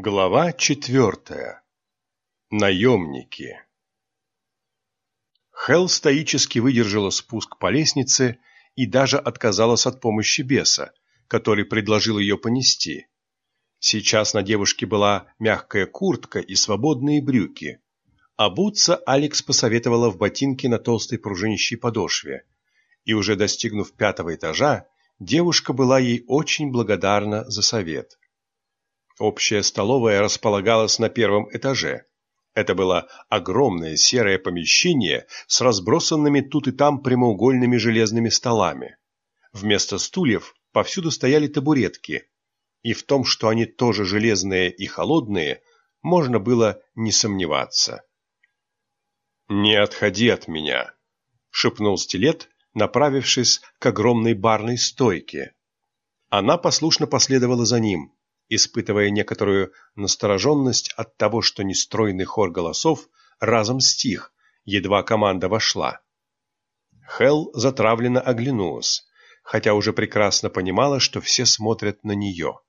Глава четвертая. Наемники. Хелл стоически выдержала спуск по лестнице и даже отказалась от помощи беса, который предложил ее понести. Сейчас на девушке была мягкая куртка и свободные брюки. Обуться Алекс посоветовала в ботинке на толстой пружинищей подошве. И уже достигнув пятого этажа, девушка была ей очень благодарна за совет. Общая столовая располагалась на первом этаже. Это было огромное серое помещение с разбросанными тут и там прямоугольными железными столами. Вместо стульев повсюду стояли табуретки, и в том, что они тоже железные и холодные, можно было не сомневаться. «Не отходи от меня», — шепнул стилет, направившись к огромной барной стойке. Она послушно последовала за ним, испытывая некоторую настороженность от того, что нестройный хор голосов разом стих, едва команда вошла. Хел затравленно оглянулась, хотя уже прекрасно понимала, что все смотрят на нее.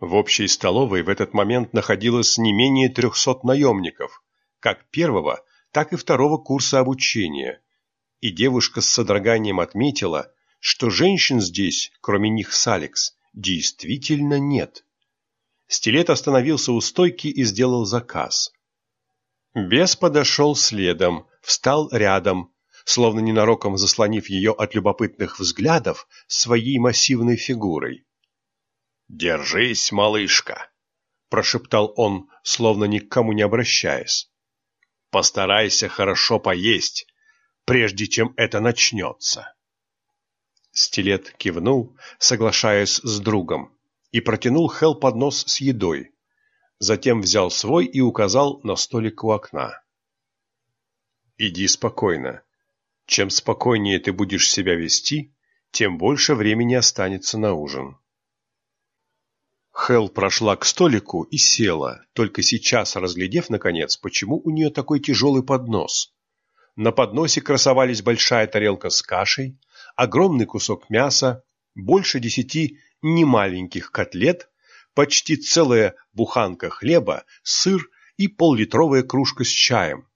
В общей столовой в этот момент находилось не менее трехсот наемников, как первого, так и второго курса обучения, и девушка с содроганием отметила, что женщин здесь, кроме них с Алекс, действительно нет. Стилет остановился у стойки и сделал заказ. Бес подошел следом, встал рядом, словно ненароком заслонив ее от любопытных взглядов своей массивной фигурой. «Держись, малышка!» – прошептал он, словно ни к кому не обращаясь. «Постарайся хорошо поесть, прежде чем это начнется». Стилет кивнул, соглашаясь с другом, и протянул Хел поднос с едой. Затем взял свой и указал на столик у окна. «Иди спокойно. Чем спокойнее ты будешь себя вести, тем больше времени останется на ужин». Хел прошла к столику и села, только сейчас разглядев, наконец, почему у нее такой тяжелый поднос. На подносе красовались большая тарелка с кашей, огромный кусок мяса, больше десяти немаленьких котлет, почти целая буханка хлеба, сыр и поллитровая кружка с чаем.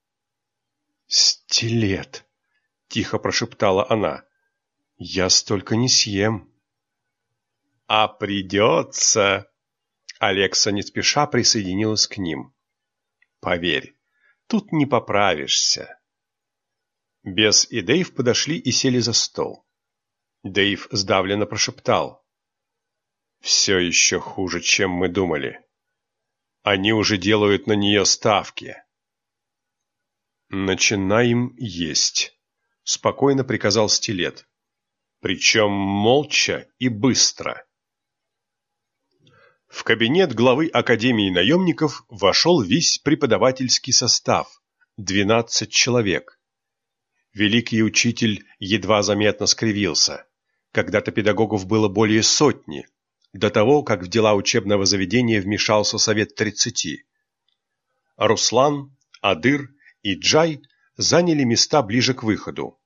«Стилет!» — тихо прошептала она. «Я столько не съем». «А придется!» Алекса не спеша присоединилась к ним. «Поверь, тут не поправишься». Бес и Дэйв подошли и сели за стол. Дэйв сдавленно прошептал. «Все еще хуже, чем мы думали. Они уже делают на нее ставки». «Начинаем есть», — спокойно приказал Стилет. «Причем молча и быстро». В кабинет главы Академии наемников вошел весь преподавательский состав – двенадцать человек. Великий учитель едва заметно скривился. Когда-то педагогов было более сотни, до того, как в дела учебного заведения вмешался Совет тридцати. Руслан, Адыр и Джай заняли места ближе к выходу.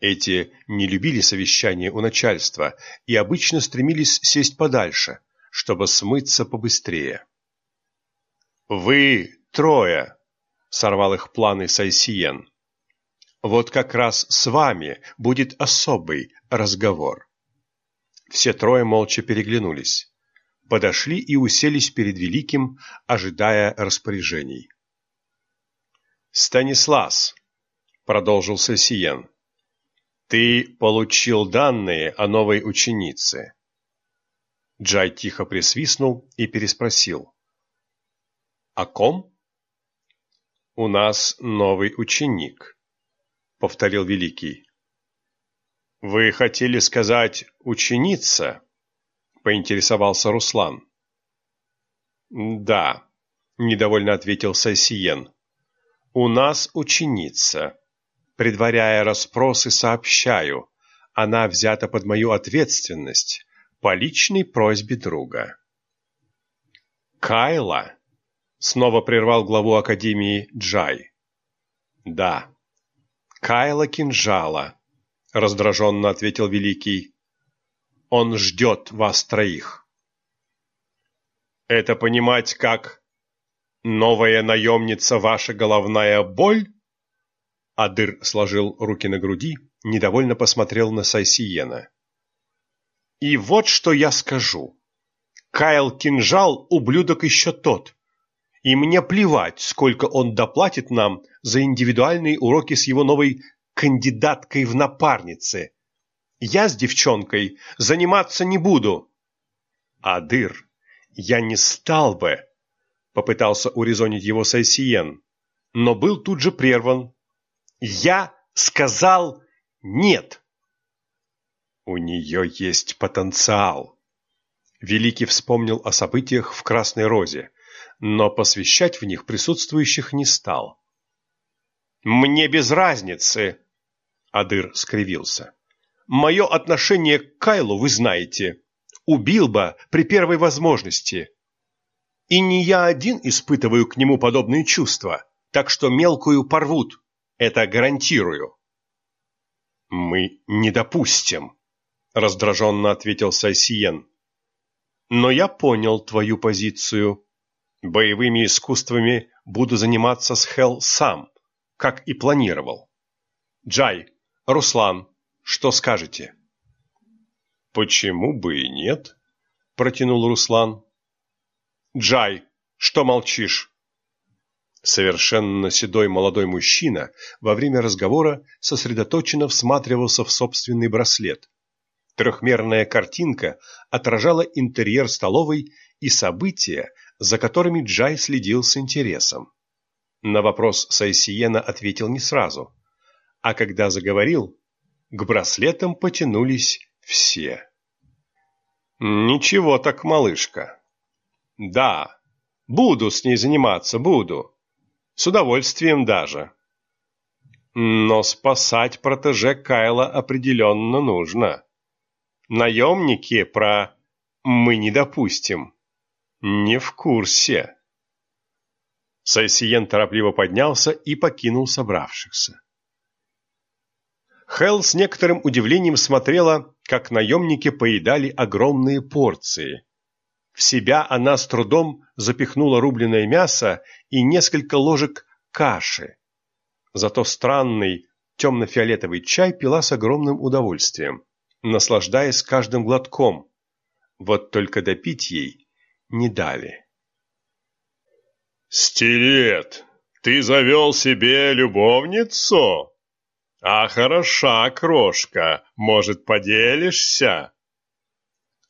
Эти не любили совещания у начальства и обычно стремились сесть подальше, чтобы смыться побыстрее. «Вы трое!» — сорвал их планы Сайсиен. Вот как раз с вами будет особый разговор. Все трое молча переглянулись, подошли и уселись перед великим, ожидая распоряжений. Станислас, продолжил Сесиен, ты получил данные о новой ученице. Джай тихо присвистнул и переспросил: "О ком?" "У нас новый ученик", повторил Великий. «Вы хотели сказать «ученица»?» — поинтересовался Руслан. «Да», — недовольно ответил Сайсиен. «У нас ученица. Предваряя расспросы, сообщаю, она взята под мою ответственность по личной просьбе друга». «Кайла?» — снова прервал главу Академии Джай. «Да». Кайла кинжала, раздраженно ответил Великий. Он ждет вас троих. Это понимать как «новая наемница ваша головная боль»? Адыр сложил руки на груди, недовольно посмотрел на Сайсиена. «И вот что я скажу. Кайл Кинжал – ублюдок еще тот. И мне плевать, сколько он доплатит нам за индивидуальные уроки с его новой кандидаткой в напарнице. Я с девчонкой заниматься не буду». «Адыр, я не стал бы», — попытался урезонить его Сайсиен, но был тут же прерван. «Я сказал нет». «У нее есть потенциал». Великий вспомнил о событиях в Красной Розе, но посвящать в них присутствующих не стал. «Мне без разницы», — Адыр скривился. «Мое отношение к Кайлу вы знаете убил бы при первой возможности. И не я один испытываю к нему подобные чувства, так что мелкую порвут, это гарантирую. «Мы не допустим», — раздраженно ответил Сайсиен. «Но я понял твою позицию. Боевыми искусствами буду заниматься с Хел сам, как и планировал. Джай, Руслан, что скажете?» «Почему бы и нет?» – протянул Руслан. «Джай, что молчишь?» Совершенно седой молодой мужчина во время разговора сосредоточенно всматривался в собственный браслет. Трехмерная картинка отражала интерьер столовой и события, за которыми Джай следил с интересом. На вопрос Сайсиена ответил не сразу, а когда заговорил, к браслетам потянулись все. Ничего так, малышка. Да, буду с ней заниматься, буду. С удовольствием даже. Но спасать протеже Кайла определенно нужно. Наемники про «мы не допустим» не в курсе. Сайсиен торопливо поднялся и покинул собравшихся. Хелл с некоторым удивлением смотрела, как наемники поедали огромные порции. В себя она с трудом запихнула рубленое мясо и несколько ложек каши. Зато странный темно-фиолетовый чай пила с огромным удовольствием, наслаждаясь каждым глотком. Вот только допить ей не дали. «Стилет, ты завел себе любовницу?» «А хороша крошка, может, поделишься?»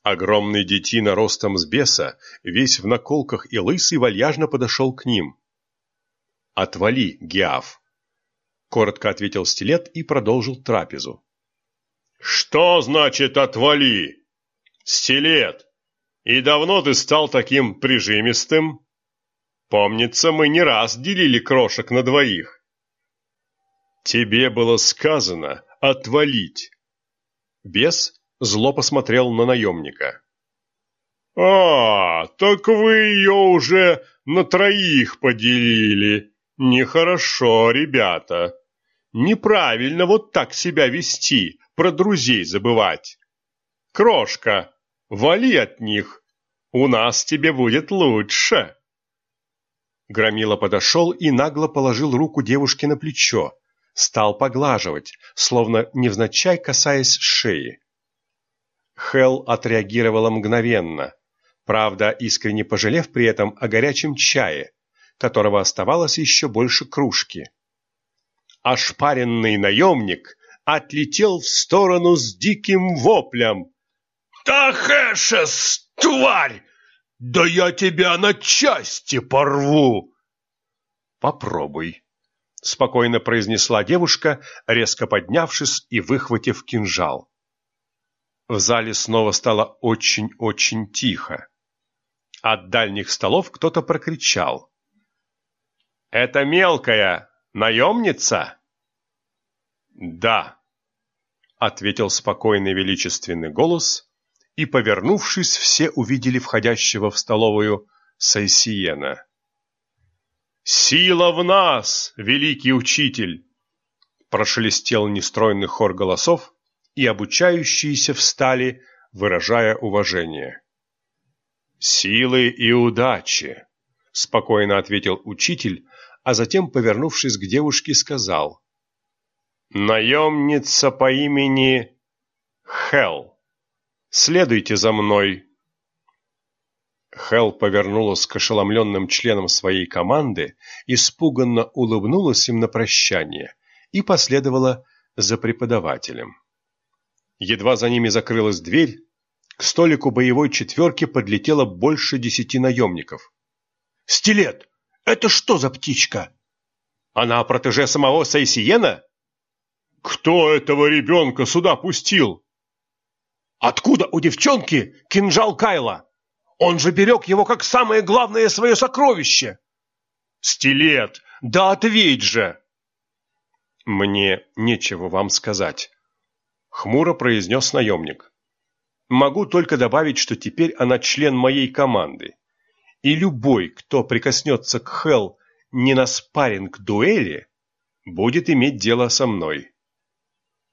Огромный детина ростом с беса, весь в наколках и лысый, вальяжно подошел к ним. «Отвали, Геав!» — коротко ответил стилет и продолжил трапезу. «Что значит «отвали»? Стилет, и давно ты стал таким прижимистым? Помнится, мы не раз делили крошек на двоих. «Тебе было сказано отвалить!» Бес зло посмотрел на наемника. «А, так вы ее уже на троих поделили. Нехорошо, ребята. Неправильно вот так себя вести, про друзей забывать. Крошка, вали от них, у нас тебе будет лучше». Громила подошел и нагло положил руку девушке на плечо, стал поглаживать, словно невзначай касаясь шеи. Хел отреагировала мгновенно, правда, искренне пожалев при этом о горячем чае, которого оставалось еще больше кружки. Ошпаренный наемник отлетел в сторону с диким воплем. «Тахешес, тварь! Да я тебя на части порву!» «Попробуй», спокойно произнесла девушка, резко поднявшись и выхватив кинжал. В зале снова стало очень-очень тихо. От дальних столов кто-то прокричал. «Это мелкая наемница?» «Да», — ответил спокойный величественный голос, и, повернувшись, все увидели входящего в столовую Сайсиена. «Сила в нас, великий учитель!» Прошелестел нестройный хор голосов, и обучающиеся встали, выражая уважение. «Силы и удачи», — спокойно ответил учитель, а затем, повернувшись к девушке, сказал. «Наемница по имени Хел. Следуйте за мной». Хел повернулась к ошеломленным членам своей команды, испуганно улыбнулась им на прощание и последовала за преподавателем. Едва за ними закрылась дверь, к столику боевой четверки подлетело больше десяти наемников. «Стилет! Это что за птичка? Она протеже самого Сайсиена?» «Кто этого ребенка сюда пустил?» «Откуда у девчонки кинжал Кайла? Он же берег его как самое главное свое сокровище!» «Стилет! Да ответь же!» «Мне нечего вам сказать», — хмуро произнес наемник. Могу только добавить, что теперь она член моей команды. И любой, кто прикоснется к Хелл не на спарринг дуэли, будет иметь дело со мной.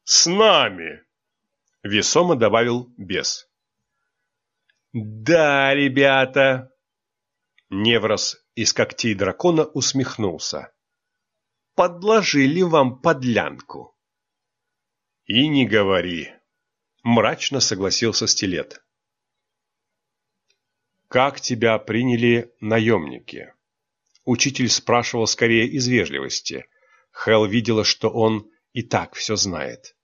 «С нами!» — весомо добавил бес. «Да, ребята!» Неврос из когтей дракона усмехнулся. «Подложили вам подлянку». «И не говори!» Мрачно согласился Стилет. «Как тебя приняли наемники?» Учитель спрашивал скорее из вежливости. Хел видела, что он и так все знает.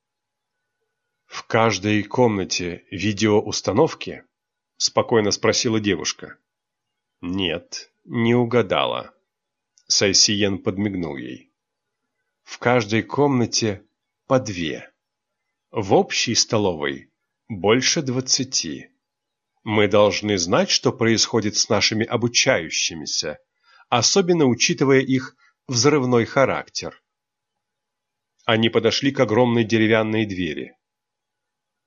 «В каждой комнате видеоустановки?» — спокойно спросила девушка. «Нет, не угадала». Сайсиен подмигнул ей. «В каждой комнате по две». В общей столовой больше двадцати. Мы должны знать, что происходит с нашими обучающимися, особенно учитывая их взрывной характер. Они подошли к огромной деревянной двери.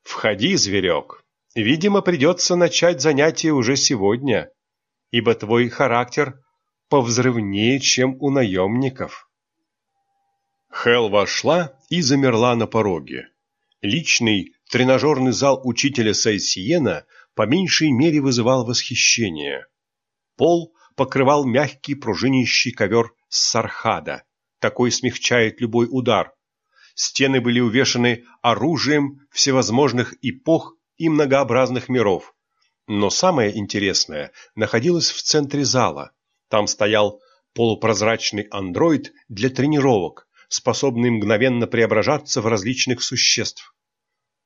«Входи, зверек. Видимо, придется начать занятие уже сегодня, ибо твой характер повзрывнее, чем у наемников». Хел вошла и замерла на пороге. Личный тренажерный зал учителя Сайсиена по меньшей мере вызывал восхищение. Пол покрывал мягкий пружинящий ковер сархада. Такой смягчает любой удар. Стены были увешаны оружием всевозможных эпох и многообразных миров. Но самое интересное находилось в центре зала. Там стоял полупрозрачный андроид для тренировок, способный мгновенно преображаться в различных существ.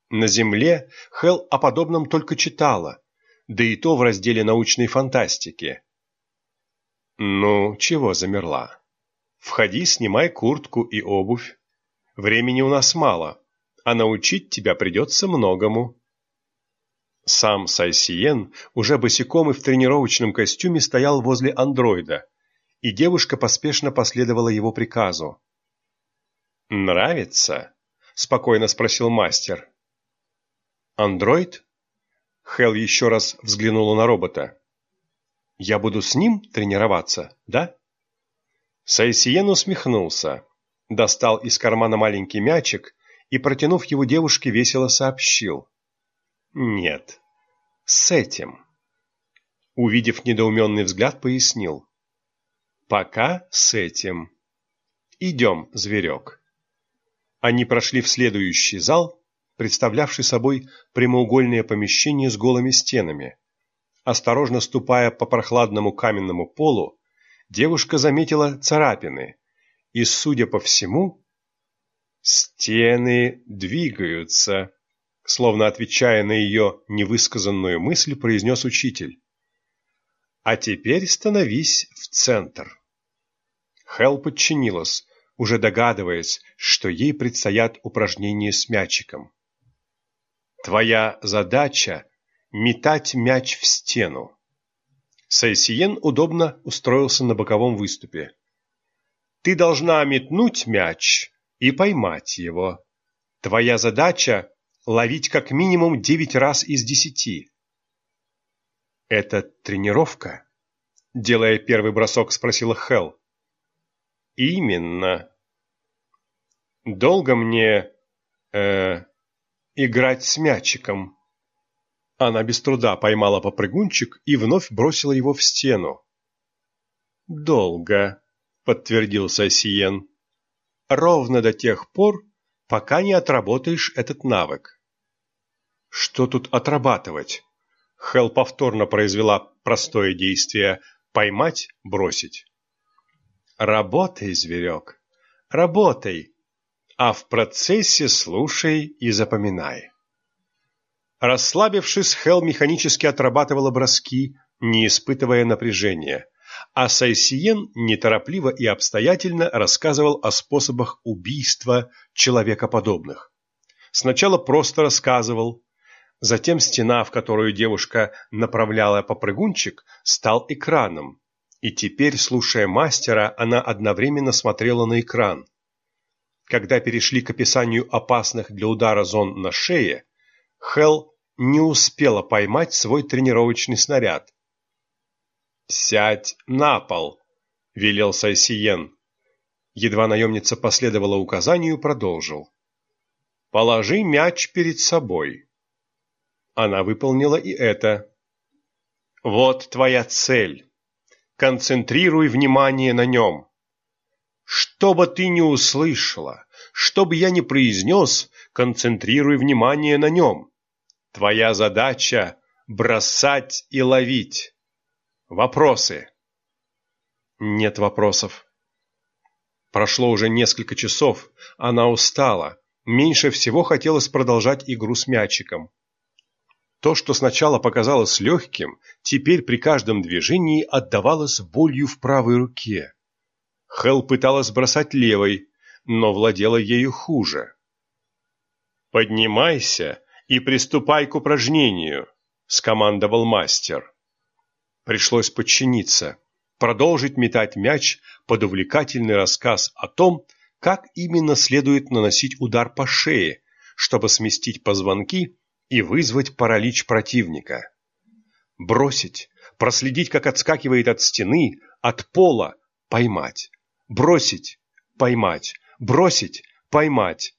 На Земле Хел о подобном только читала, да и то в разделе научной фантастики. Ну, чего замерла? Входи, снимай куртку и обувь. Времени у нас мало, а научить тебя придется многому. Сам Сайсиен уже босиком и в тренировочном костюме стоял возле андроида, и девушка поспешно последовала его приказу. «Нравится?» – спокойно спросил мастер. «Андроид?» Хел еще раз взглянула на робота. «Я буду с ним тренироваться, да?» Сайсиен усмехнулся, достал из кармана маленький мячик и, протянув его девушке, весело сообщил. «Нет, с этим». Увидев недоуменный взгляд, пояснил. «Пока с этим. Идем, зверек». Они прошли в следующий зал, представлявший собой прямоугольное помещение с голыми стенами. Осторожно ступая по прохладному каменному полу, девушка заметила царапины, и, судя по всему, стены двигаются, словно отвечая на ее невысказанную мысль, произнес учитель. А теперь становись в центр. Хел подчинилась, уже догадываясь, что ей предстоят упражнения с мячиком. Твоя задача – метать мяч в стену. Сайсиен удобно устроился на боковом выступе. Ты должна метнуть мяч и поймать его. Твоя задача – ловить как минимум девять раз из десяти. Это тренировка? Делая первый бросок, спросила Хел. Именно. Долго мне... Э, играть с мячиком. Она без труда поймала попрыгунчик и вновь бросила его в стену. «Долго», — подтвердил Сосиен. «Ровно до тех пор, пока не отработаешь этот навык». «Что тут отрабатывать?» Хел повторно произвела простое действие «поймать, бросить». «Работай, зверек, работай, а в процессе слушай и запоминай». Расслабившись, Хел механически отрабатывала броски, не испытывая напряжения, а Сайсиен неторопливо и обстоятельно рассказывал о способах убийства человекоподобных. Сначала просто рассказывал, затем стена, в которую девушка направляла попрыгунчик, стал экраном, и теперь, слушая мастера, она одновременно смотрела на экран. Когда перешли к описанию опасных для удара зон на шее, Хел не успела поймать свой тренировочный снаряд. «Сядь на пол!» — велел Сайсиен. Едва наемница последовала указанию, продолжил. «Положи мяч перед собой». Она выполнила и это. «Вот твоя цель. Концентрируй внимание на нем. Что бы ты ни услышала, что бы я ни произнес, концентрируй внимание на нем. Твоя задача – бросать и ловить. Вопросы? Нет вопросов. Прошло уже несколько часов, она устала. Меньше всего хотелось продолжать игру с мячиком. То, что сначала показалось легким, теперь при каждом движении отдавалось болью в правой руке. Хел пыталась бросать левой, но владела ею хуже. «Поднимайся и приступай к упражнению», — скомандовал мастер. Пришлось подчиниться, продолжить метать мяч под увлекательный рассказ о том, как именно следует наносить удар по шее, чтобы сместить позвонки и вызвать паралич противника. Бросить, проследить, как отскакивает от стены, от пола, поймать. Бросить, поймать, бросить, поймать.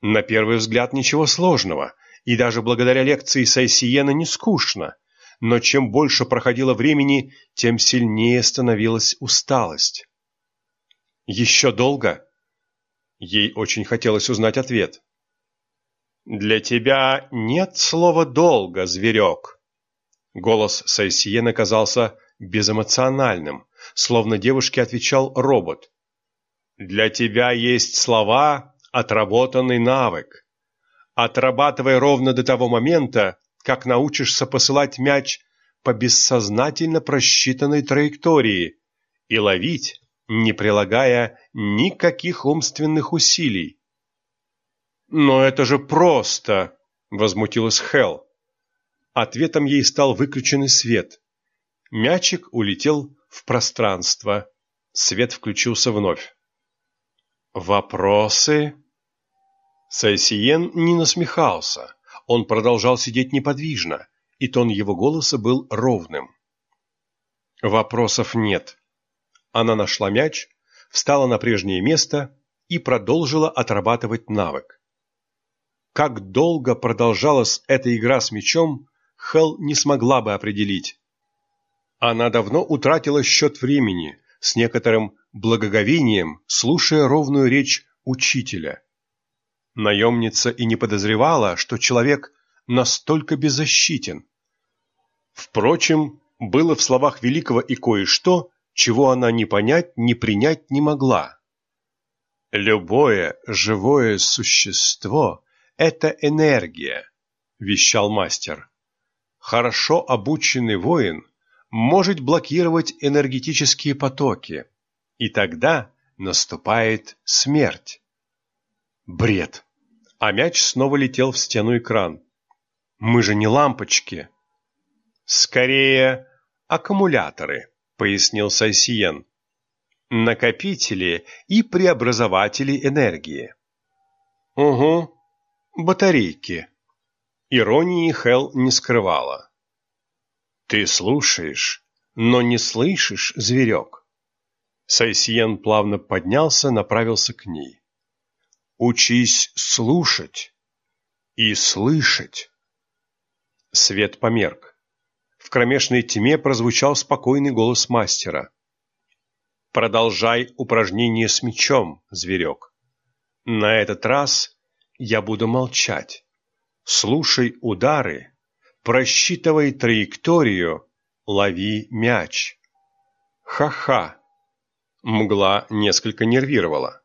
На первый взгляд ничего сложного, и даже благодаря лекции Сайсиена не скучно, но чем больше проходило времени, тем сильнее становилась усталость. «Еще долго?» Ей очень хотелось узнать ответ. «Для тебя нет слова «долго», зверек». Голос Сайсиена казался безэмоциональным, словно девушке отвечал робот. «Для тебя есть слова, отработанный навык отрабатывай ровно до того момента, как научишься посылать мяч по бессознательно просчитанной траектории и ловить, не прилагая никаких умственных усилий. «Но это же просто!» — возмутилась Хел. Ответом ей стал выключенный свет. Мячик улетел в пространство. Свет включился вновь. «Вопросы?» Сайсиен не насмехался, он продолжал сидеть неподвижно, и тон его голоса был ровным. Вопросов нет. Она нашла мяч, встала на прежнее место и продолжила отрабатывать навык. Как долго продолжалась эта игра с мячом, Хел не смогла бы определить. Она давно утратила счет времени, с некоторым благоговением, слушая ровную речь учителя. Наемница и не подозревала, что человек настолько беззащитен. Впрочем, было в словах Великого и кое-что, чего она ни понять, ни принять не могла. «Любое живое существо — это энергия», — вещал мастер. «Хорошо обученный воин может блокировать энергетические потоки, и тогда наступает смерть. Бред. А мяч снова летел в стену экран. Мы же не лампочки. Скорее, аккумуляторы, пояснил Сайсиен. Накопители и преобразователи энергии. Угу, батарейки. Иронии Хел не скрывала. Ты слушаешь, но не слышишь, зверек. Сайсиен плавно поднялся, направился к ней. Учись слушать и слышать. Свет померк. В кромешной тьме прозвучал спокойный голос мастера. «Продолжай упражнение с мечом, зверек. На этот раз я буду молчать. Слушай удары, просчитывай траекторию, лови мяч. Ха-ха!» Мгла несколько нервировала.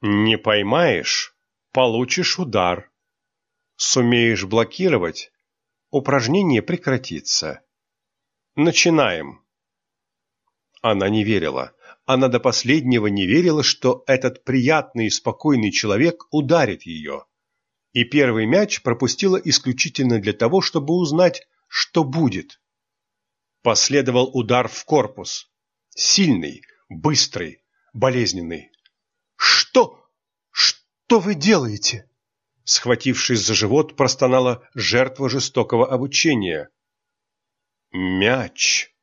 «Не поймаешь — получишь удар. Сумеешь блокировать — упражнение прекратится. Начинаем!» Она не верила. Она до последнего не верила, что этот приятный и спокойный человек ударит ее. И первый мяч пропустила исключительно для того, чтобы узнать, что будет. Последовал удар в корпус. Сильный, быстрый, болезненный. «Что? Что вы делаете?» Схватившись за живот, простонала жертва жестокого обучения. «Мяч!»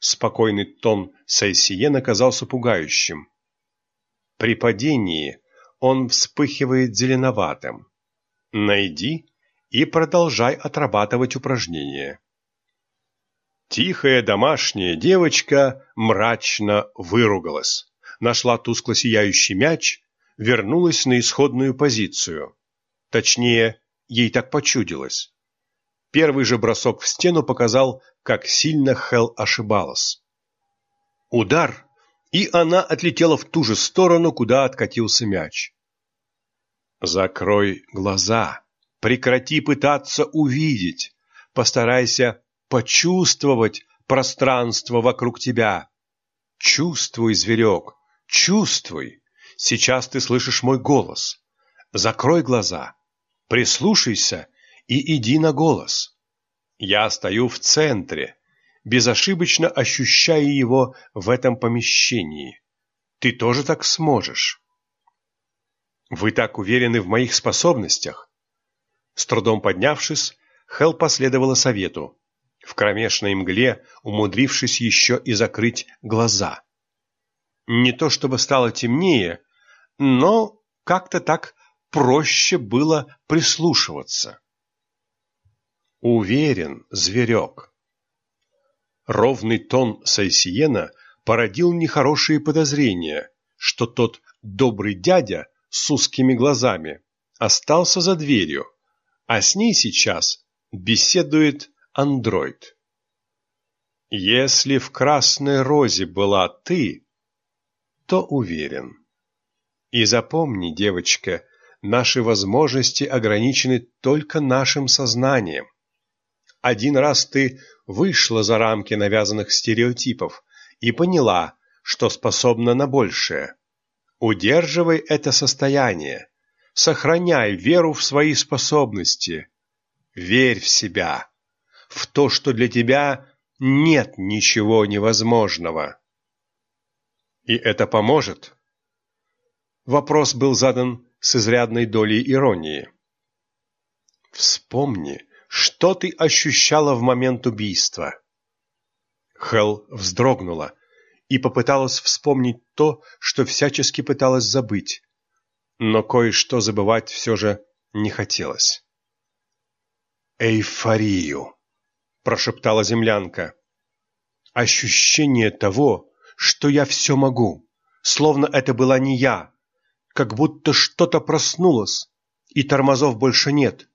Спокойный тон Сайсиена казался пугающим. При падении он вспыхивает зеленоватым. Найди и продолжай отрабатывать упражнения. Тихая домашняя девочка мрачно выругалась, нашла тускло сияющий мяч, вернулась на исходную позицию. Точнее, ей так почудилось. Первый же бросок в стену показал, как сильно Хел ошибалась. Удар, и она отлетела в ту же сторону, куда откатился мяч. Закрой глаза, прекрати пытаться увидеть, постарайся почувствовать пространство вокруг тебя. Чувствуй, зверек, чувствуй. Сейчас ты слышишь мой голос. Закрой глаза, прислушайся и иди на голос. Я стою в центре, безошибочно ощущая его в этом помещении. Ты тоже так сможешь. Вы так уверены в моих способностях? С трудом поднявшись, Хел последовала совету в кромешной мгле, умудрившись еще и закрыть глаза. Не то чтобы стало темнее, но как-то так проще было прислушиваться. Уверен, зверек. Ровный тон Сайсиена породил нехорошие подозрения, что тот добрый дядя с узкими глазами остался за дверью, а с ней сейчас беседует андроид. Если в красной розе была ты, то уверен. И запомни, девочка, наши возможности ограничены только нашим сознанием. Один раз ты вышла за рамки навязанных стереотипов и поняла, что способна на большее. Удерживай это состояние, сохраняй веру в свои способности. Верь в себя в то, что для тебя нет ничего невозможного. И это поможет? Вопрос был задан с изрядной долей иронии. Вспомни, что ты ощущала в момент убийства. Хел вздрогнула и попыталась вспомнить то, что всячески пыталась забыть, но кое-что забывать все же не хотелось. Эйфорию прошептала землянка. Ощущение того, что я все могу, словно это была не я, как будто что-то проснулось, и тормозов больше нет.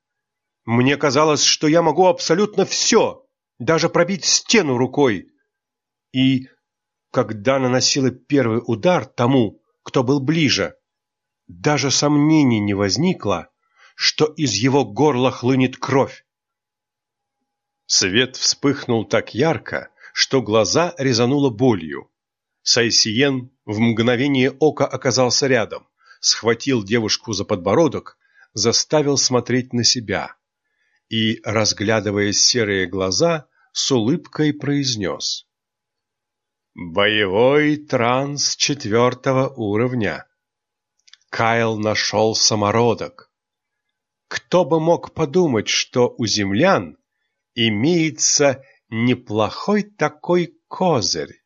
Мне казалось, что я могу абсолютно все, даже пробить стену рукой. И когда наносила первый удар тому, кто был ближе, даже сомнений не возникло, что из его горла хлынет кровь. Свет вспыхнул так ярко, что глаза резануло болью. Сайсиен в мгновение ока оказался рядом, схватил девушку за подбородок, заставил смотреть на себя и, разглядывая серые глаза, с улыбкой произнес. «Боевой транс четвертого уровня. Кайл нашел самородок. Кто бы мог подумать, что у землян имеется неплохой такой козырь.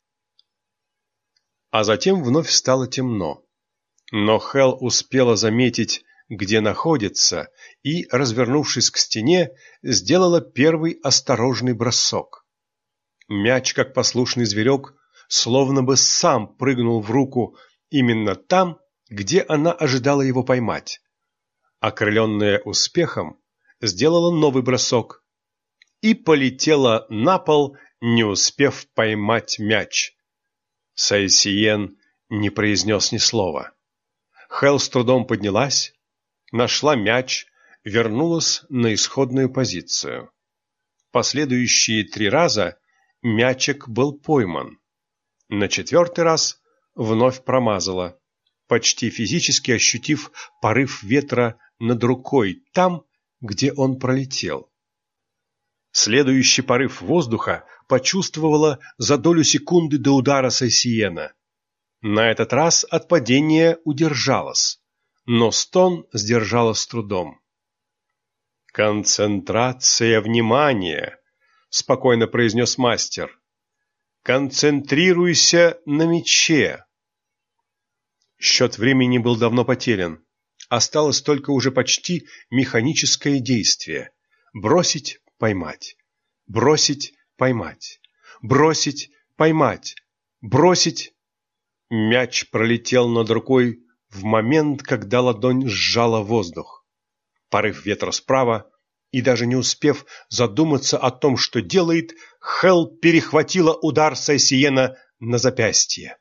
А затем вновь стало темно. Но Хел успела заметить где находится, и, развернувшись к стене, сделала первый осторожный бросок. Мяч, как послушный зверек, словно бы сам прыгнул в руку именно там, где она ожидала его поймать. Окрыленная успехом, сделала новый бросок и полетела на пол, не успев поймать мяч. Сайсиен не произнес ни слова. Хелл с трудом поднялась, нашла мяч, вернулась на исходную позицию. Последующие три раза мячик был пойман. На четвертый раз вновь промазала, почти физически ощутив порыв ветра над рукой там, где он пролетел. Следующий порыв воздуха почувствовала за долю секунды до удара Сайсиена. На этот раз от падения удержалась, но стон сдержала с трудом. «Концентрация внимания», — спокойно произнес мастер. «Концентрируйся на мече». Счет времени был давно потерян. Осталось только уже почти механическое действие. Бросить, поймать. Бросить, поймать. Бросить, поймать. Бросить. Мяч пролетел над рукой в момент, когда ладонь сжала воздух. Порыв ветра справа, и даже не успев задуматься о том, что делает, Хелл перехватила удар Сайсиена на запястье.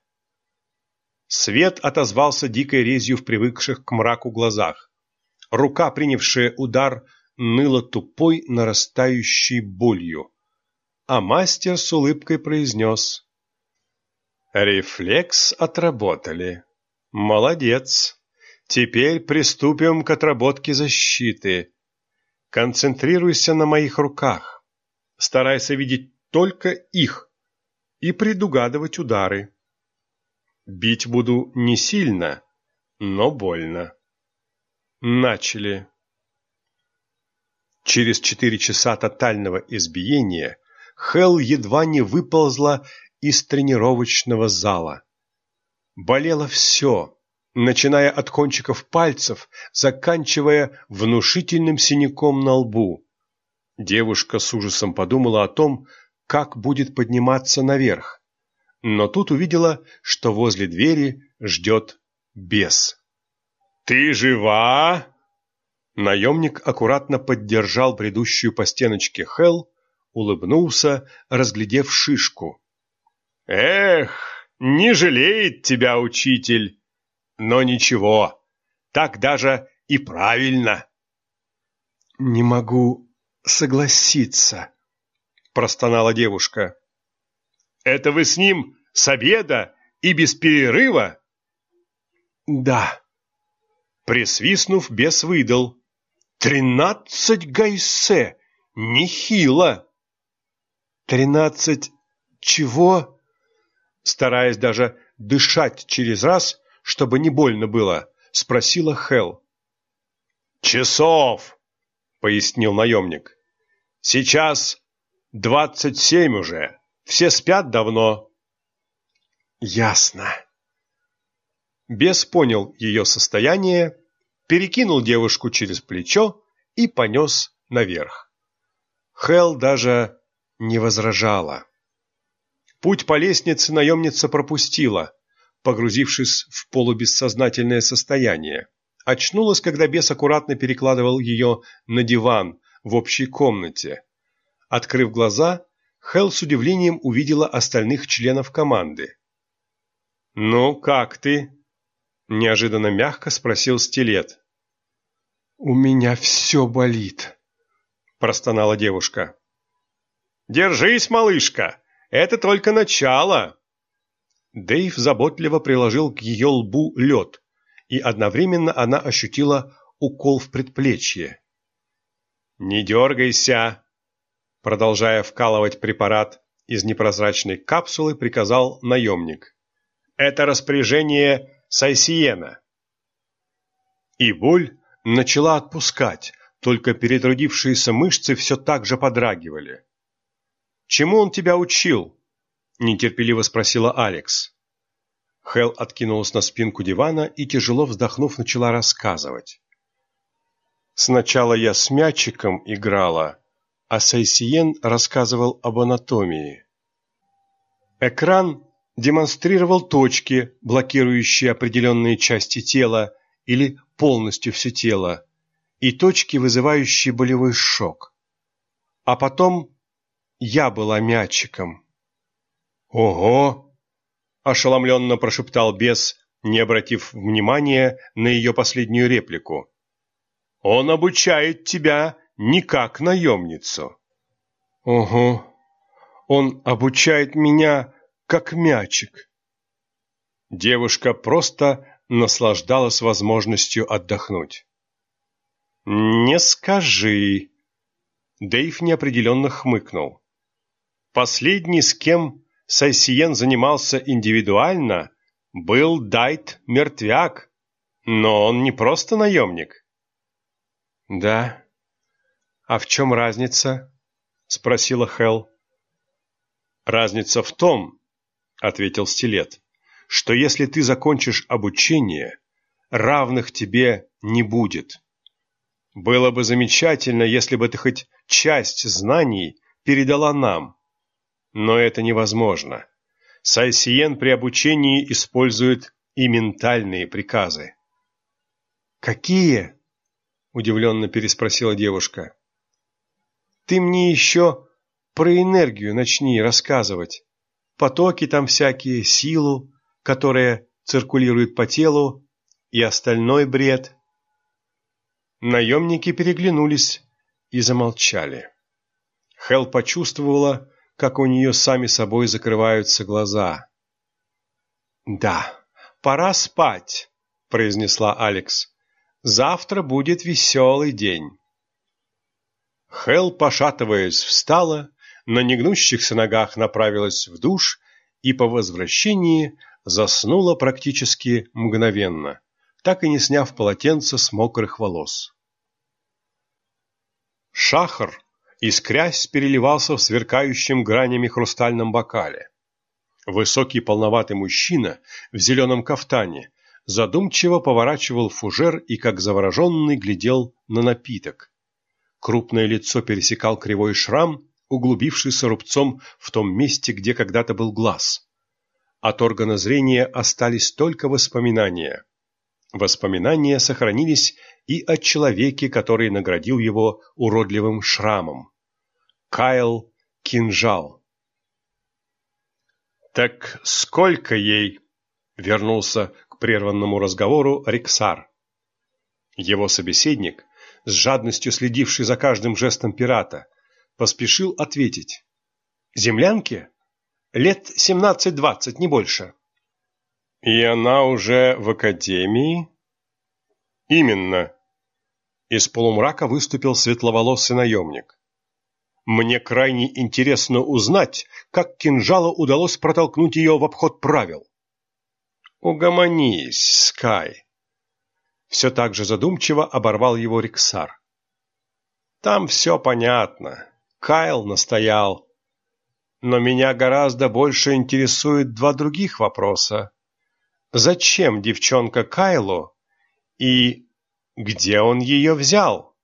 Свет отозвался дикой резью в привыкших к мраку глазах. Рука, принявшая удар, ныла тупой, нарастающей болью. А мастер с улыбкой произнес. «Рефлекс отработали. Молодец. Теперь приступим к отработке защиты. Концентрируйся на моих руках. Старайся видеть только их и предугадывать удары. Бить буду не сильно, но больно. Начали. Через четыре часа тотального избиения Хелл едва не выползла из тренировочного зала. Болело все, начиная от кончиков пальцев, заканчивая внушительным синяком на лбу. Девушка с ужасом подумала о том, как будет подниматься наверх но тут увидела, что возле двери ждет бес. «Ты жива?» Наемник аккуратно поддержал бредущую по стеночке Хел, улыбнулся, разглядев шишку. «Эх, не жалеет тебя учитель! Но ничего, так даже и правильно!» «Не могу согласиться», — простонала девушка. «Это вы с ним с обеда и без перерыва? Да. Присвистнув, бес выдал. Тринадцать гайсе! Нехило! Тринадцать чего? Стараясь даже дышать через раз, чтобы не больно было, спросила Хел. Часов, пояснил наемник. Сейчас двадцать семь уже, все спят давно. Ясно. Бес понял ее состояние, перекинул девушку через плечо и понес наверх. Хел даже не возражала. Путь по лестнице наемница пропустила, погрузившись в полубессознательное состояние. Очнулась, когда бес аккуратно перекладывал ее на диван в общей комнате. Открыв глаза, Хел с удивлением увидела остальных членов команды. «Ну, как ты?» – неожиданно мягко спросил стилет. «У меня все болит», – простонала девушка. «Держись, малышка, это только начало!» Дэйв заботливо приложил к ее лбу лед, и одновременно она ощутила укол в предплечье. «Не дергайся!» Продолжая вкалывать препарат из непрозрачной капсулы, приказал наемник. Это распоряжение Сайсиена. И боль начала отпускать, только перетрудившиеся мышцы все так же подрагивали. «Чему он тебя учил?» – нетерпеливо спросила Алекс. Хел откинулась на спинку дивана и, тяжело вздохнув, начала рассказывать. Сначала я с мячиком играла, а Сайсиен рассказывал об анатомии. Экран демонстрировал точки, блокирующие определенные части тела или полностью все тело, и точки, вызывающие болевой шок. А потом я была мячиком. «Ого!» – ошеломленно прошептал бес, не обратив внимания на ее последнюю реплику. «Он обучает тебя не как наемницу». «Ого! Он обучает меня как мячик». Девушка просто наслаждалась возможностью отдохнуть. «Не скажи!» Дэйв неопределенно хмыкнул. Последний, с кем Сайсиен занимался индивидуально, был Дайт Мертвяк, но он не просто наемник. «Да? А в чем разница?» — спросила Хел. «Разница в том, — ответил Стилет, — что если ты закончишь обучение, равных тебе не будет. Было бы замечательно, если бы ты хоть часть знаний передала нам, но это невозможно. Сайсиен при обучении использует и ментальные приказы. «Какие?» – удивленно переспросила девушка. «Ты мне еще про энергию начни рассказывать. Потоки там всякие, силу, которая циркулирует по телу, и остальной бред». Наемники переглянулись и замолчали. Хел почувствовала, как у нее сами собой закрываются глаза. «Да, пора спать», — произнесла Алекс. «Завтра будет веселый день». Хел, пошатываясь, встала, на негнущихся ногах направилась в душ и по возвращении заснула практически мгновенно, так и не сняв полотенце с мокрых волос. Шахар, искрясь, переливался в сверкающем гранями хрустальном бокале. Высокий полноватый мужчина в зеленом кафтане задумчиво поворачивал фужер и, как завороженный, глядел на напиток. Крупное лицо пересекал кривой шрам, углубившийся рубцом в том месте, где когда-то был глаз. От органа зрения остались только воспоминания. Воспоминания сохранились и о человеке, который наградил его уродливым шрамом. Кайл Кинжал. «Так сколько ей?» — вернулся к прерванному разговору Риксар. Его собеседник, с жадностью следивший за каждым жестом пирата, поспешил ответить. «Землянке? Лет семнадцать-двадцать, не больше». «И она уже в академии?» «Именно», из полумрака выступил светловолосый наемник. Мне крайне интересно узнать, как кинжалу удалось протолкнуть ее в обход правил. Угомонись, Скай. Все так же задумчиво оборвал его Риксар. Там все понятно. Кайл настоял. Но меня гораздо больше интересуют два других вопроса. Зачем девчонка Кайлу и где он ее взял?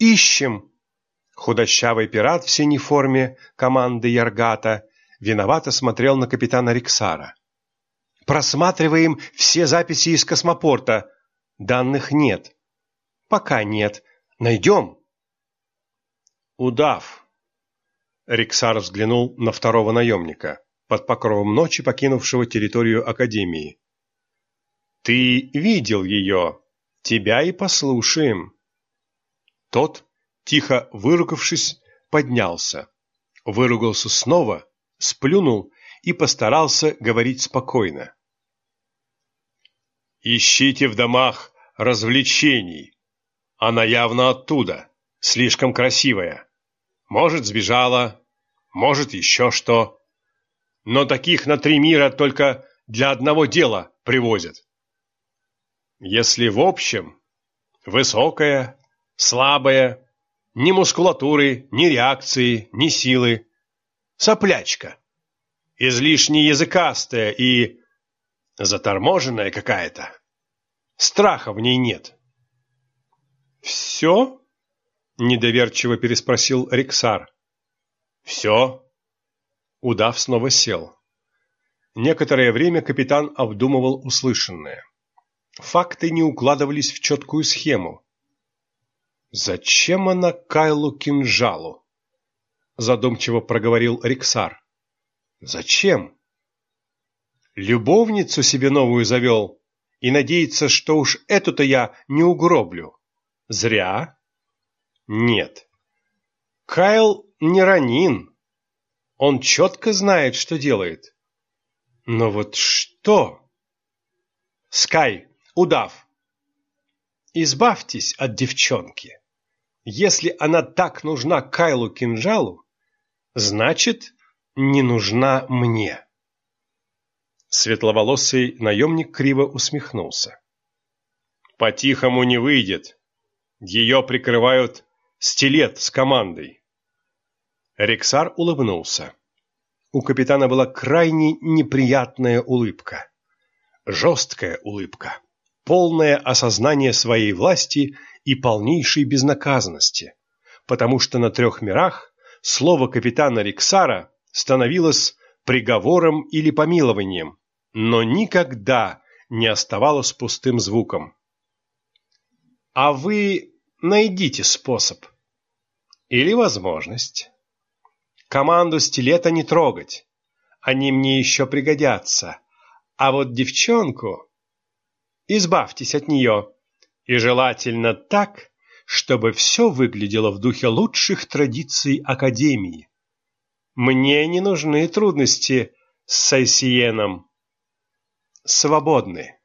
Ищем. Худощавый пират в синей форме команды Яргата виновато смотрел на капитана Риксара. Просматриваем все записи из космопорта. Данных нет. Пока нет. Найдем. Удав. Риксар взглянул на второго наемника, под покровом ночи покинувшего территорию Академии. Ты видел ее? тебя и послушаем. Тот, тихо выругавшись, поднялся, выругался снова, сплюнул и постарался говорить спокойно. «Ищите в домах развлечений. Она явно оттуда, слишком красивая. Может, сбежала, может, еще что. Но таких на три мира только для одного дела привозят. Если в общем, высокая, слабая, ни мускулатуры, ни реакции, ни силы, соплячка, излишне языкастая и заторможенная какая-то, страха в ней нет. «Все?» — недоверчиво переспросил Риксар. «Все?» Удав снова сел. Некоторое время капитан обдумывал услышанное. Факты не укладывались в четкую схему. «Зачем она Кайлу кинжалу?» Задумчиво проговорил Риксар. «Зачем?» «Любовницу себе новую завел и надеется, что уж эту-то я не угроблю. Зря?» «Нет. Кайл не ранин. Он четко знает, что делает. Но вот что? Скай, удав, избавьтесь от девчонки. Если она так нужна Кайлу кинжалу, значит, не нужна мне. Светловолосый наемник криво усмехнулся. По-тихому не выйдет. Ее прикрывают стилет с командой. Рексар улыбнулся. У капитана была крайне неприятная улыбка. Жесткая улыбка, полное осознание своей власти и полнейшей безнаказанности, потому что на трех мирах слово капитана Рексара становилось приговором или помилованием, но никогда не оставалось пустым звуком. А вы найдите способ или возможность Команду стилета не трогать. Они мне еще пригодятся. А вот девчонку... Избавьтесь от нее. И желательно так, чтобы все выглядело в духе лучших традиций Академии. Мне не нужны трудности с Сайсиеном. Свободны.